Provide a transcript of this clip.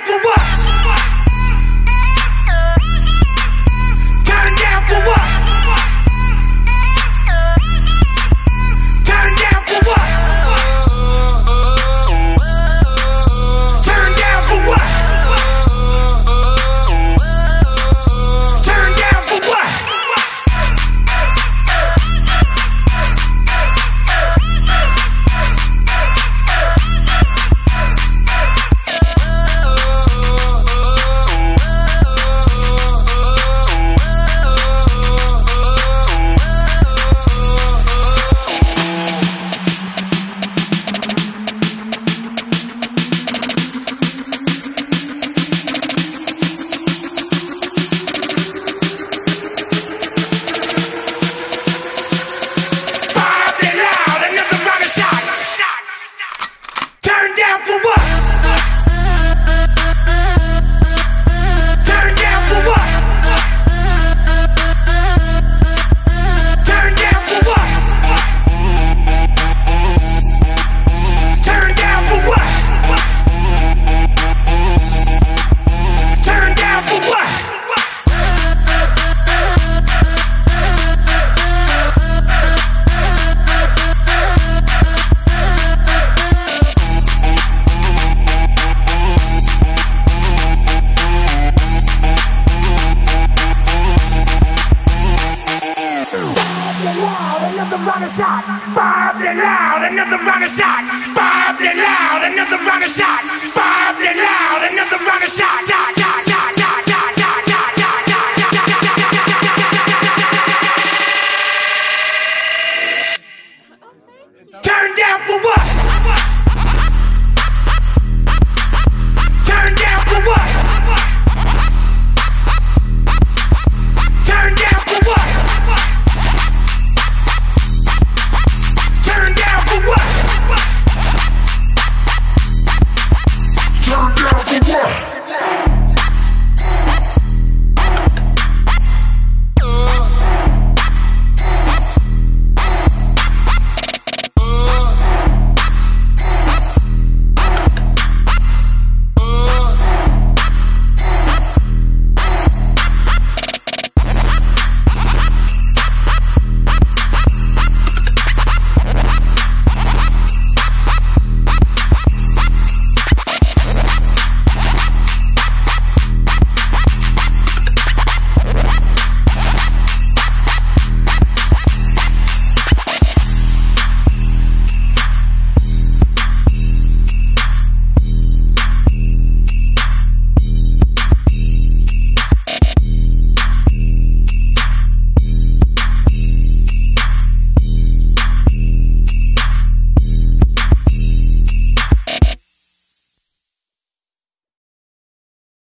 For what? another round of loud, another round of loud, another round of loud, another round of Turn down for what?